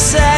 said